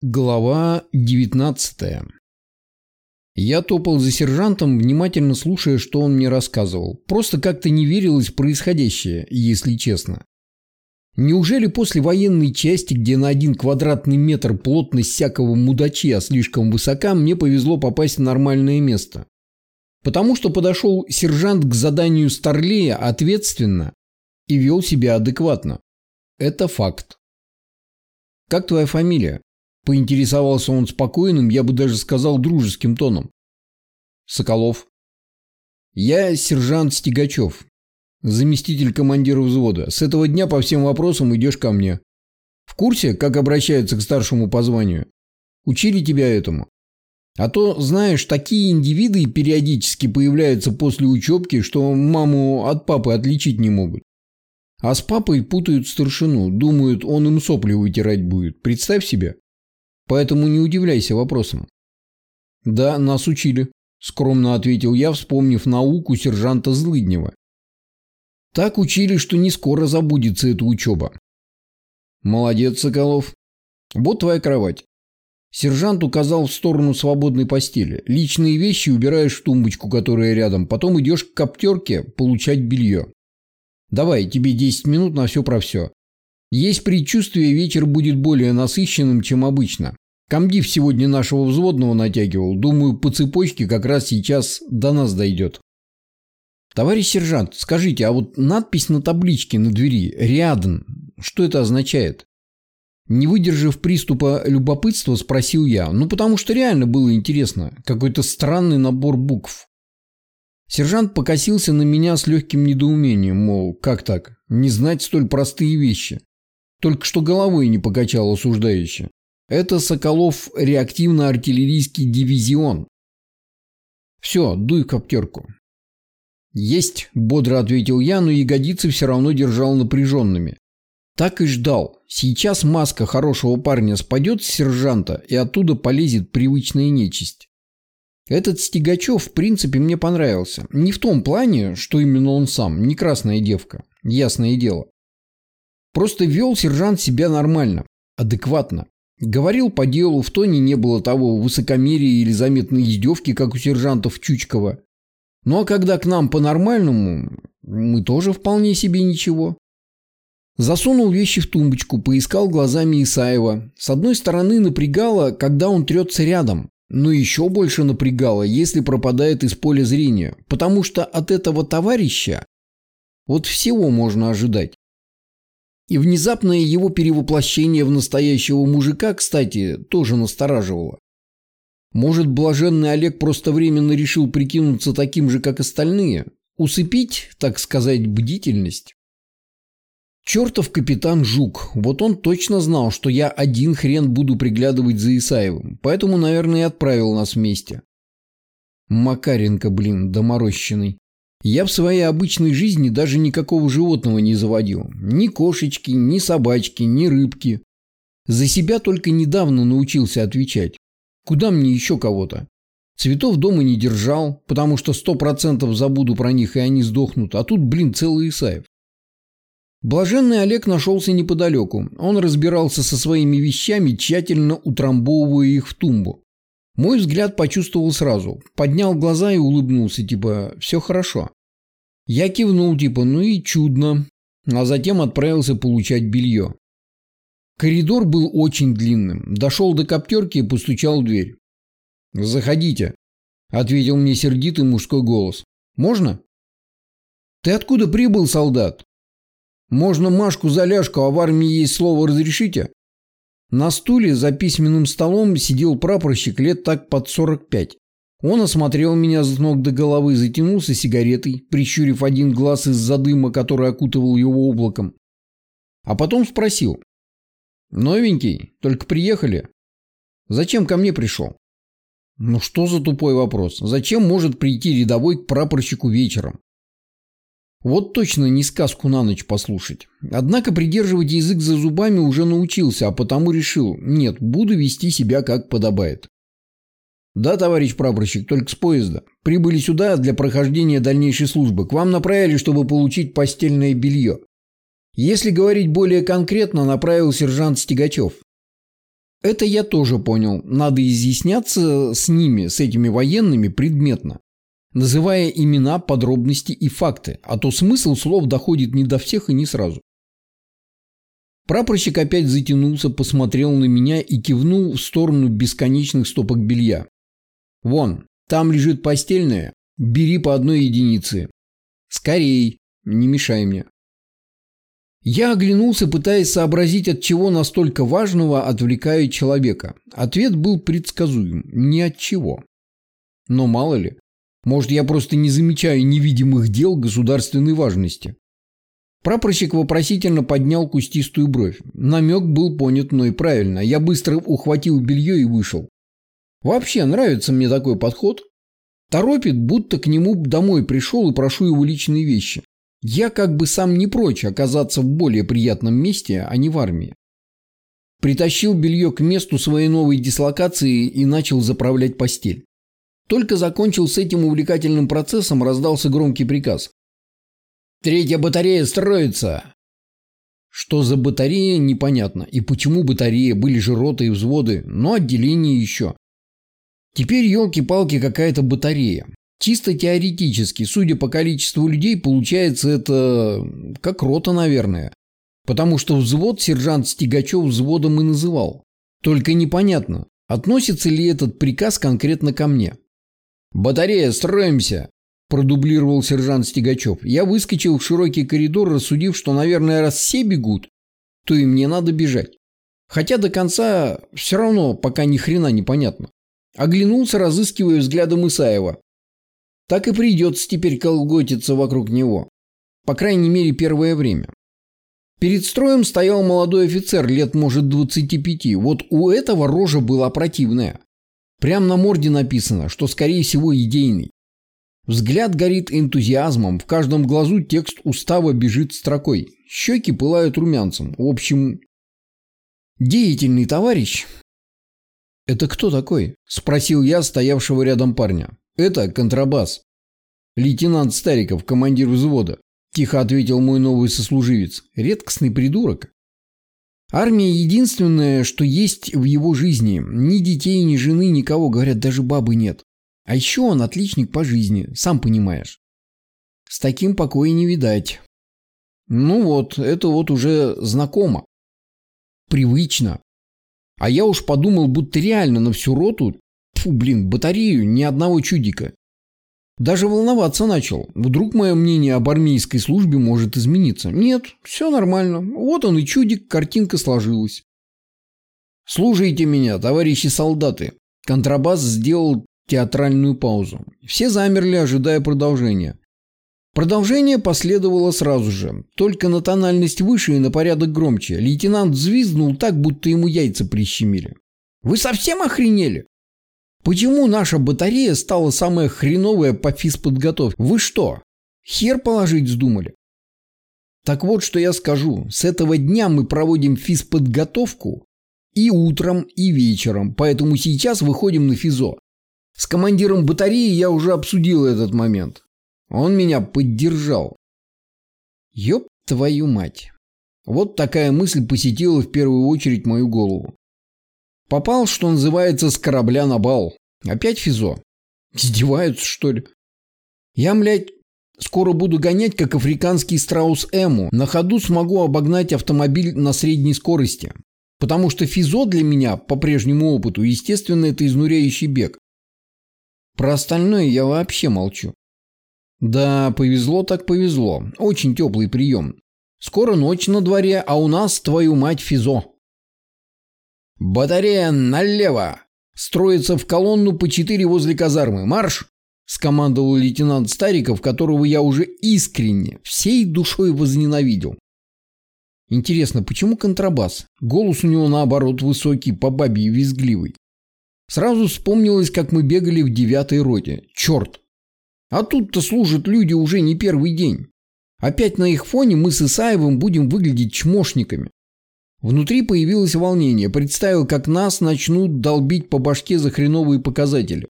Глава 19 Я топал за сержантом, внимательно слушая, что он мне рассказывал. Просто как-то не верилось в происходящее, если честно. Неужели после военной части, где на один квадратный метр плотность всякого мудачья слишком высока, мне повезло попасть в нормальное место? Потому что подошел сержант к заданию Старлея ответственно и вел себя адекватно. Это факт. «Как твоя фамилия?» Поинтересовался он спокойным, я бы даже сказал дружеским тоном. Соколов. Я сержант Стегачев, заместитель командира взвода. С этого дня по всем вопросам идешь ко мне. В курсе, как обращаются к старшему по званию? Учили тебя этому? А то, знаешь, такие индивиды периодически появляются после учебки, что маму от папы отличить не могут. А с папой путают старшину, думают, он им сопли вытирать будет. Представь себе. Поэтому не удивляйся вопросам. Да, нас учили, скромно ответил я, вспомнив науку сержанта Злыднева. Так учили, что не скоро забудется эта учеба. Молодец, Соколов. Вот твоя кровать. Сержант указал в сторону свободной постели. Личные вещи убираешь в тумбочку, которая рядом. Потом идешь к коптерке получать белье. Давай, тебе 10 минут на все про все. Есть предчувствие, вечер будет более насыщенным, чем обычно. Комдив сегодня нашего взводного натягивал. Думаю, по цепочке как раз сейчас до нас дойдет. Товарищ сержант, скажите, а вот надпись на табличке на двери «Рядом», что это означает? Не выдержав приступа любопытства, спросил я. Ну, потому что реально было интересно. Какой-то странный набор букв. Сержант покосился на меня с легким недоумением, мол, как так? Не знать столь простые вещи. Только что головой не покачал осуждающе. Это Соколов реактивно-артиллерийский дивизион. Все, дуй коптерку. Есть, бодро ответил я, но ягодицы все равно держал напряженными. Так и ждал. Сейчас маска хорошего парня спадет с сержанта, и оттуда полезет привычная нечисть. Этот Стегачев, в принципе, мне понравился. Не в том плане, что именно он сам, не красная девка, ясное дело. Просто вел сержант себя нормально, адекватно. Говорил по делу, в тоне не было того высокомерия или заметной издевки, как у сержантов Чучкова. Ну а когда к нам по-нормальному, мы тоже вполне себе ничего. Засунул вещи в тумбочку, поискал глазами Исаева. С одной стороны напрягало, когда он трется рядом, но еще больше напрягало, если пропадает из поля зрения, потому что от этого товарища вот всего можно ожидать. И внезапное его перевоплощение в настоящего мужика, кстати, тоже настораживало. Может, блаженный Олег просто временно решил прикинуться таким же, как остальные? Усыпить, так сказать, бдительность? Чертов капитан Жук, вот он точно знал, что я один хрен буду приглядывать за Исаевым, поэтому, наверное, и отправил нас вместе. Макаренко, блин, доморощенный. Я в своей обычной жизни даже никакого животного не заводил. Ни кошечки, ни собачки, ни рыбки. За себя только недавно научился отвечать. Куда мне еще кого-то? Цветов дома не держал, потому что сто процентов забуду про них, и они сдохнут. А тут, блин, целый Исаев. Блаженный Олег нашелся неподалеку. Он разбирался со своими вещами, тщательно утрамбовывая их в тумбу. Мой взгляд почувствовал сразу. Поднял глаза и улыбнулся, типа «все хорошо». Я кивнул, типа «ну и чудно», а затем отправился получать белье. Коридор был очень длинным. Дошел до коптерки и постучал в дверь. «Заходите», – ответил мне сердитый мужской голос. «Можно?» «Ты откуда прибыл, солдат?» «Можно Машку за ляжку, а в армии есть слово «разрешите»?» На стуле за письменным столом сидел прапорщик лет так под 45. Он осмотрел меня с ног до головы, затянулся сигаретой, прищурив один глаз из-за дыма, который окутывал его облаком. А потом спросил. «Новенький? Только приехали? Зачем ко мне пришел?» «Ну что за тупой вопрос? Зачем может прийти рядовой к прапорщику вечером? Вот точно не сказку на ночь послушать. Однако придерживать язык за зубами уже научился, а потому решил, нет, буду вести себя как подобает. Да, товарищ прапорщик, только с поезда. Прибыли сюда для прохождения дальнейшей службы. К вам направили, чтобы получить постельное белье. Если говорить более конкретно, направил сержант Стегачев. Это я тоже понял. Надо изъясняться с ними, с этими военными, предметно. Называя имена, подробности и факты, а то смысл слов доходит не до всех и не сразу. Прапорщик опять затянулся, посмотрел на меня и кивнул в сторону бесконечных стопок белья. «Вон, там лежит постельное. Бери по одной единице. Скорей, не мешай мне». Я оглянулся, пытаясь сообразить, от чего настолько важного отвлекает человека. Ответ был предсказуем. Ни от чего. Но мало ли. Может, я просто не замечаю невидимых дел государственной важности. Прапорщик вопросительно поднял кустистую бровь. Намек был понят мной правильно. Я быстро ухватил белье и вышел. Вообще нравится мне такой подход. Торопит, будто к нему домой пришел и прошу его личные вещи. Я как бы сам не прочь оказаться в более приятном месте, а не в армии. Притащил белье к месту своей новой дислокации и начал заправлять постель. Только закончил с этим увлекательным процессом, раздался громкий приказ. «Третья батарея строится!» Что за батарея, непонятно. И почему батарея, были же роты и взводы, но отделение еще. Теперь, елки-палки, какая-то батарея. Чисто теоретически, судя по количеству людей, получается это как рота, наверное. Потому что взвод сержант Стегачев взводом и называл. Только непонятно, относится ли этот приказ конкретно ко мне. «Батарея, строимся!» – продублировал сержант Стегачев. Я выскочил в широкий коридор, рассудив, что, наверное, раз все бегут, то и мне надо бежать. Хотя до конца все равно пока ни хрена не понятно. Оглянулся, разыскивая взглядом Исаева. Так и придется теперь колготиться вокруг него. По крайней мере, первое время. Перед строем стоял молодой офицер, лет, может, 25. Вот у этого рожа была противная. Прям на морде написано, что, скорее всего, идейный. Взгляд горит энтузиазмом, в каждом глазу текст устава бежит строкой. Щеки пылают румянцем. В общем, деятельный товарищ. «Это кто такой?» – спросил я стоявшего рядом парня. «Это контрабас». «Лейтенант Стариков, командир взвода», – тихо ответил мой новый сослуживец. «Редкостный придурок». Армия единственное, что есть в его жизни. Ни детей, ни жены, никого, говорят, даже бабы нет. А еще он отличник по жизни, сам понимаешь. С таким покоя не видать. Ну вот, это вот уже знакомо. Привычно. А я уж подумал, будто реально на всю роту Фу, блин, батарею ни одного чудика. Даже волноваться начал. Вдруг мое мнение об армейской службе может измениться. Нет, все нормально. Вот он и чудик, картинка сложилась. Слушайте меня, товарищи солдаты. Контрабас сделал театральную паузу. Все замерли, ожидая продолжения. Продолжение последовало сразу же, только на тональность выше и на порядок громче. Лейтенант взвизгнул так, будто ему яйца прищемили. «Вы совсем охренели? Почему наша батарея стала самая хреновая по физподготовке? Вы что, хер положить вздумали? Так вот, что я скажу. С этого дня мы проводим физподготовку и утром, и вечером. Поэтому сейчас выходим на физо. С командиром батареи я уже обсудил этот момент. Он меня поддержал. Ёб твою мать. Вот такая мысль посетила в первую очередь мою голову. Попал, что называется, с корабля на бал. Опять физо. Издеваются, что ли? Я, блядь, скоро буду гонять, как африканский страус Эму. На ходу смогу обогнать автомобиль на средней скорости. Потому что физо для меня, по прежнему опыту, естественно, это изнуряющий бег. Про остальное я вообще молчу. Да, повезло так повезло. Очень теплый прием. Скоро ночь на дворе, а у нас, твою мать, физо. «Батарея налево! Строится в колонну по четыре возле казармы. Марш!» – скомандовал лейтенант Стариков, которого я уже искренне, всей душой возненавидел. Интересно, почему контрабас? Голос у него, наоборот, высокий, по бабе визгливый. Сразу вспомнилось, как мы бегали в девятой роте. Черт! А тут-то служат люди уже не первый день. Опять на их фоне мы с Исаевым будем выглядеть чмошниками. Внутри появилось волнение. Представил, как нас начнут долбить по башке за хреновые показатели.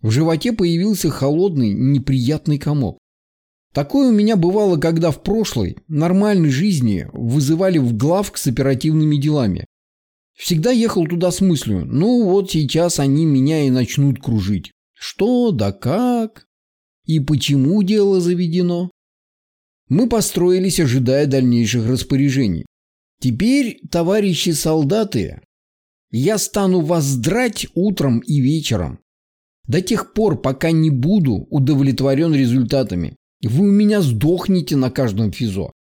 В животе появился холодный, неприятный комок. Такое у меня бывало, когда в прошлой, нормальной жизни вызывали в главк с оперативными делами. Всегда ехал туда с мыслью, ну вот сейчас они меня и начнут кружить. Что, да как? И почему дело заведено? Мы построились, ожидая дальнейших распоряжений. Теперь, товарищи солдаты, я стану вас драть утром и вечером. До тех пор, пока не буду удовлетворен результатами. Вы у меня сдохнете на каждом физо.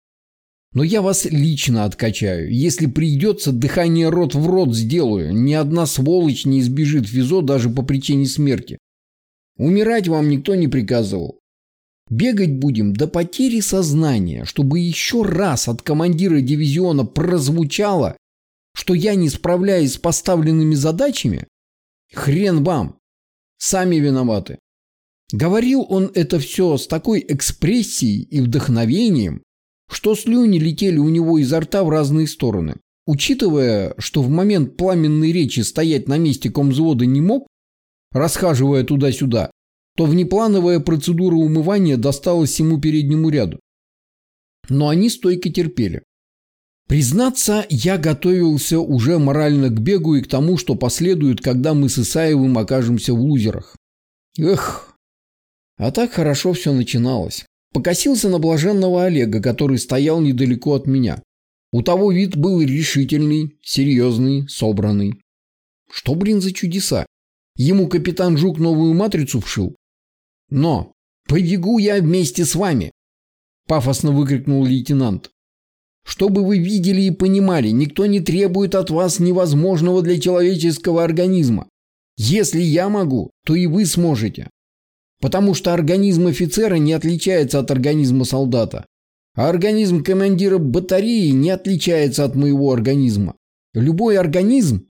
Но я вас лично откачаю. Если придется, дыхание рот в рот сделаю. Ни одна сволочь не избежит физо даже по причине смерти. Умирать вам никто не приказывал. Бегать будем до потери сознания, чтобы еще раз от командира дивизиона прозвучало, что я не справляюсь с поставленными задачами. Хрен вам. Сами виноваты. Говорил он это все с такой экспрессией и вдохновением, что слюни летели у него изо рта в разные стороны. Учитывая, что в момент пламенной речи стоять на месте комзвода не мог, расхаживая туда-сюда, то внеплановая процедура умывания досталась ему переднему ряду. Но они стойко терпели. Признаться, я готовился уже морально к бегу и к тому, что последует, когда мы с Исаевым окажемся в лузерах. Эх, а так хорошо все начиналось. Покосился на блаженного Олега, который стоял недалеко от меня. У того вид был решительный, серьезный, собранный. Что, блин, за чудеса? Ему капитан Жук новую матрицу вшил? Но побегу я вместе с вами, пафосно выкрикнул лейтенант. Чтобы вы видели и понимали, никто не требует от вас невозможного для человеческого организма. Если я могу, то и вы сможете. Потому что организм офицера не отличается от организма солдата. А организм командира батареи не отличается от моего организма. Любой организм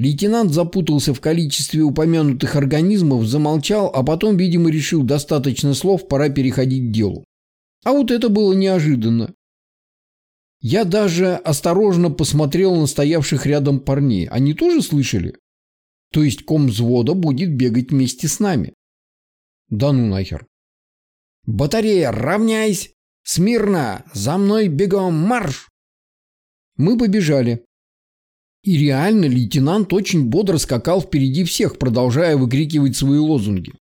Лейтенант запутался в количестве упомянутых организмов, замолчал, а потом, видимо, решил достаточно слов, пора переходить к делу. А вот это было неожиданно. Я даже осторожно посмотрел на стоявших рядом парней. Они тоже слышали? То есть ком взвода будет бегать вместе с нами. Да ну нахер. Батарея, равняйсь! Смирно! За мной бегом марш! Мы побежали. И реально лейтенант очень бодро скакал впереди всех, продолжая выкрикивать свои лозунги.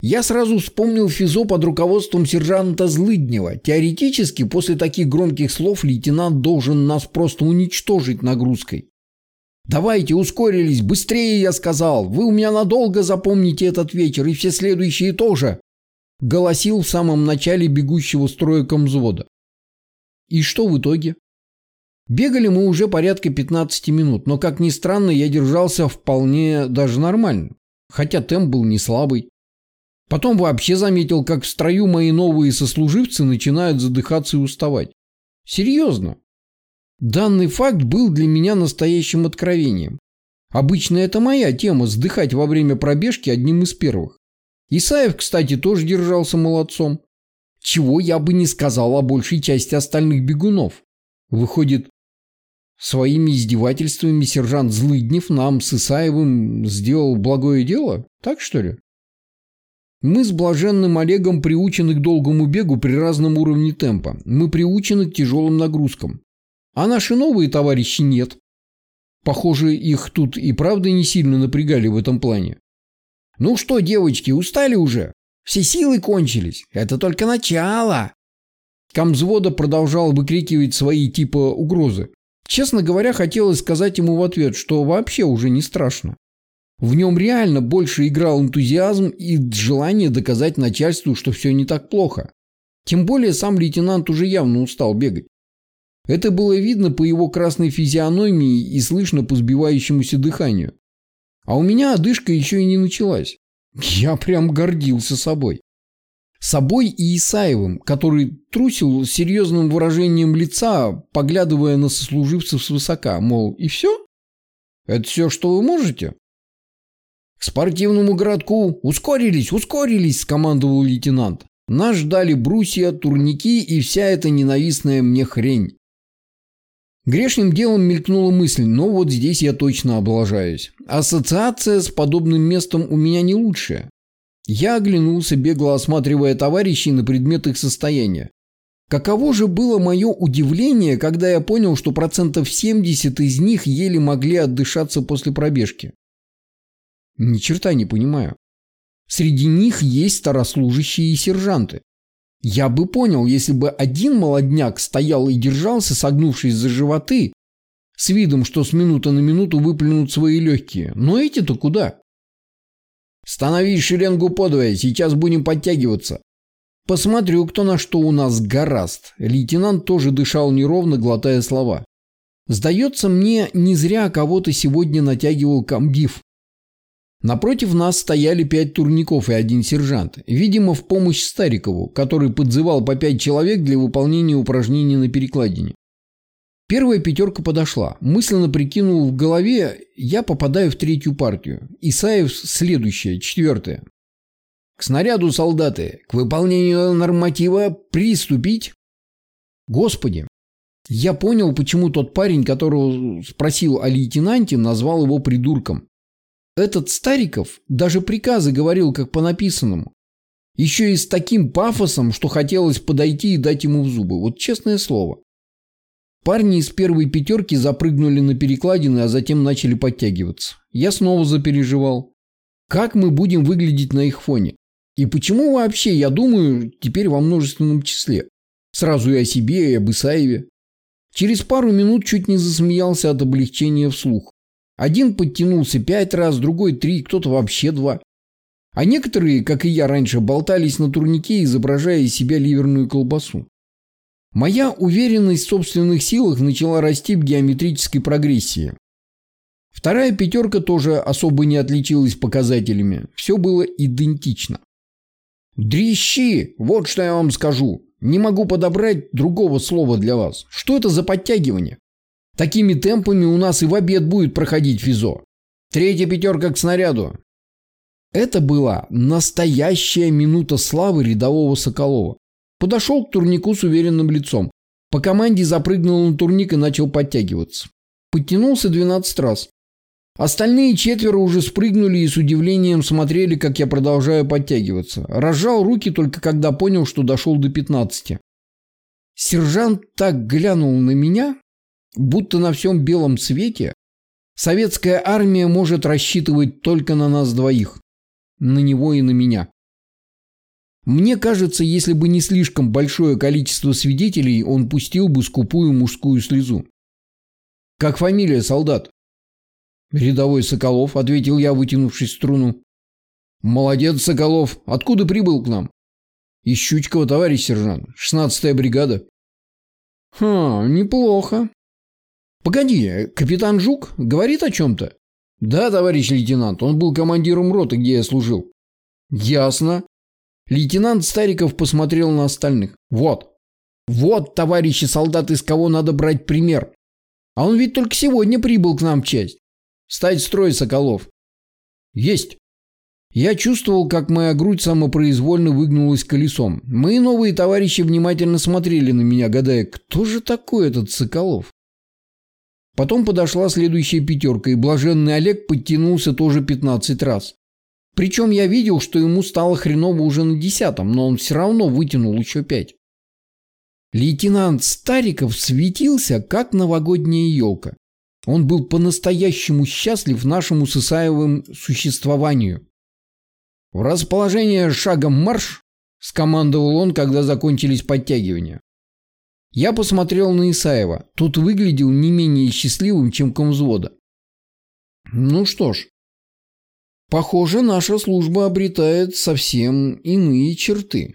Я сразу вспомнил физо под руководством сержанта Злыднева. Теоретически, после таких громких слов лейтенант должен нас просто уничтожить нагрузкой. «Давайте, ускорились, быстрее!» я сказал. «Вы у меня надолго запомните этот вечер, и все следующие тоже!» Голосил в самом начале бегущего строя комзвода. И что в итоге? Бегали мы уже порядка 15 минут, но, как ни странно, я держался вполне даже нормально, хотя темп был не слабый. Потом вообще заметил, как в строю мои новые сослуживцы начинают задыхаться и уставать. Серьезно. Данный факт был для меня настоящим откровением. Обычно это моя тема – сдыхать во время пробежки одним из первых. Исаев, кстати, тоже держался молодцом. Чего я бы не сказал о большей части остальных бегунов. Выходит, Своими издевательствами сержант Злыднев нам с Исаевым сделал благое дело? Так что ли? Мы с блаженным Олегом приучены к долгому бегу при разном уровне темпа. Мы приучены к тяжелым нагрузкам. А наши новые товарищи нет. Похоже, их тут и правда не сильно напрягали в этом плане. Ну что, девочки, устали уже? Все силы кончились. Это только начало. Комзвода продолжал выкрикивать свои типа угрозы. Честно говоря, хотелось сказать ему в ответ, что вообще уже не страшно. В нем реально больше играл энтузиазм и желание доказать начальству, что все не так плохо. Тем более сам лейтенант уже явно устал бегать. Это было видно по его красной физиономии и слышно по сбивающемуся дыханию. А у меня одышка еще и не началась. Я прям гордился собой собой и Исаевым, который трусил серьезным выражением лица, поглядывая на сослуживцев свысока, мол, и все? Это все, что вы можете? К спортивному городку ускорились, ускорились, скомандовал лейтенант. Нас ждали брусья, турники и вся эта ненавистная мне хрень. Грешным делом мелькнула мысль, но вот здесь я точно облажаюсь. Ассоциация с подобным местом у меня не лучшая. Я оглянулся, бегло осматривая товарищей на предмет их состояния. Каково же было мое удивление, когда я понял, что процентов 70 из них еле могли отдышаться после пробежки. Ни черта не понимаю. Среди них есть старослужащие и сержанты. Я бы понял, если бы один молодняк стоял и держался, согнувшись за животы, с видом, что с минуты на минуту выплюнут свои легкие. Но эти-то куда? Становись шеренгу подвое, сейчас будем подтягиваться. Посмотрю, кто на что у нас гораст. Лейтенант тоже дышал неровно, глотая слова. Сдается мне, не зря кого-то сегодня натягивал комдив. Напротив нас стояли пять турников и один сержант, видимо, в помощь Старикову, который подзывал по пять человек для выполнения упражнений на перекладине. Первая пятерка подошла. Мысленно прикинул в голове, я попадаю в третью партию. Исаев следующая, четвертая. К снаряду, солдаты, к выполнению норматива приступить. Господи, я понял, почему тот парень, которого спросил о лейтенанте, назвал его придурком. Этот Стариков даже приказы говорил как по написанному. Еще и с таким пафосом, что хотелось подойти и дать ему в зубы. Вот честное слово. Парни из первой пятерки запрыгнули на перекладины, а затем начали подтягиваться. Я снова запереживал. Как мы будем выглядеть на их фоне? И почему вообще я думаю теперь во множественном числе? Сразу и о себе, и об Исаеве. Через пару минут чуть не засмеялся от облегчения вслух. Один подтянулся пять раз, другой три, кто-то вообще два. А некоторые, как и я раньше, болтались на турнике, изображая из себя ливерную колбасу. Моя уверенность в собственных силах начала расти в геометрической прогрессии. Вторая пятерка тоже особо не отличилась показателями. Все было идентично. Дрищи, вот что я вам скажу. Не могу подобрать другого слова для вас. Что это за подтягивание? Такими темпами у нас и в обед будет проходить физо. Третья пятерка к снаряду. Это была настоящая минута славы рядового Соколова. Подошел к турнику с уверенным лицом. По команде запрыгнул на турник и начал подтягиваться. Подтянулся 12 раз. Остальные четверо уже спрыгнули и с удивлением смотрели, как я продолжаю подтягиваться. Разжал руки только когда понял, что дошел до 15. Сержант так глянул на меня, будто на всем белом свете советская армия может рассчитывать только на нас двоих. На него и на меня. Мне кажется, если бы не слишком большое количество свидетелей, он пустил бы скупую мужскую слезу. «Как фамилия, солдат?» «Рядовой Соколов», — ответил я, вытянувшись в струну. «Молодец, Соколов. Откуда прибыл к нам?» «Из Щучкова, товарищ сержант. Шестнадцатая бригада». «Хм, неплохо». «Погоди, капитан Жук говорит о чем-то?» «Да, товарищ лейтенант, он был командиром роты, где я служил». «Ясно». Лейтенант Стариков посмотрел на остальных. «Вот. Вот, товарищи солдаты, из кого надо брать пример. А он ведь только сегодня прибыл к нам в часть. Стать в строй, Соколов. Есть. Я чувствовал, как моя грудь самопроизвольно выгнулась колесом. Мои новые товарищи внимательно смотрели на меня, гадая, кто же такой этот Соколов? Потом подошла следующая пятерка, и блаженный Олег подтянулся тоже 15 раз. Причем я видел, что ему стало хреново уже на десятом, но он все равно вытянул еще пять. Лейтенант Стариков светился, как новогодняя елка. Он был по-настоящему счастлив нашему с Исаевым существованию. «В расположение шагом марш!» – скомандовал он, когда закончились подтягивания. Я посмотрел на Исаева. Тот выглядел не менее счастливым, чем комзвода. Ну что ж, похоже, наша служба обретает совсем иные черты.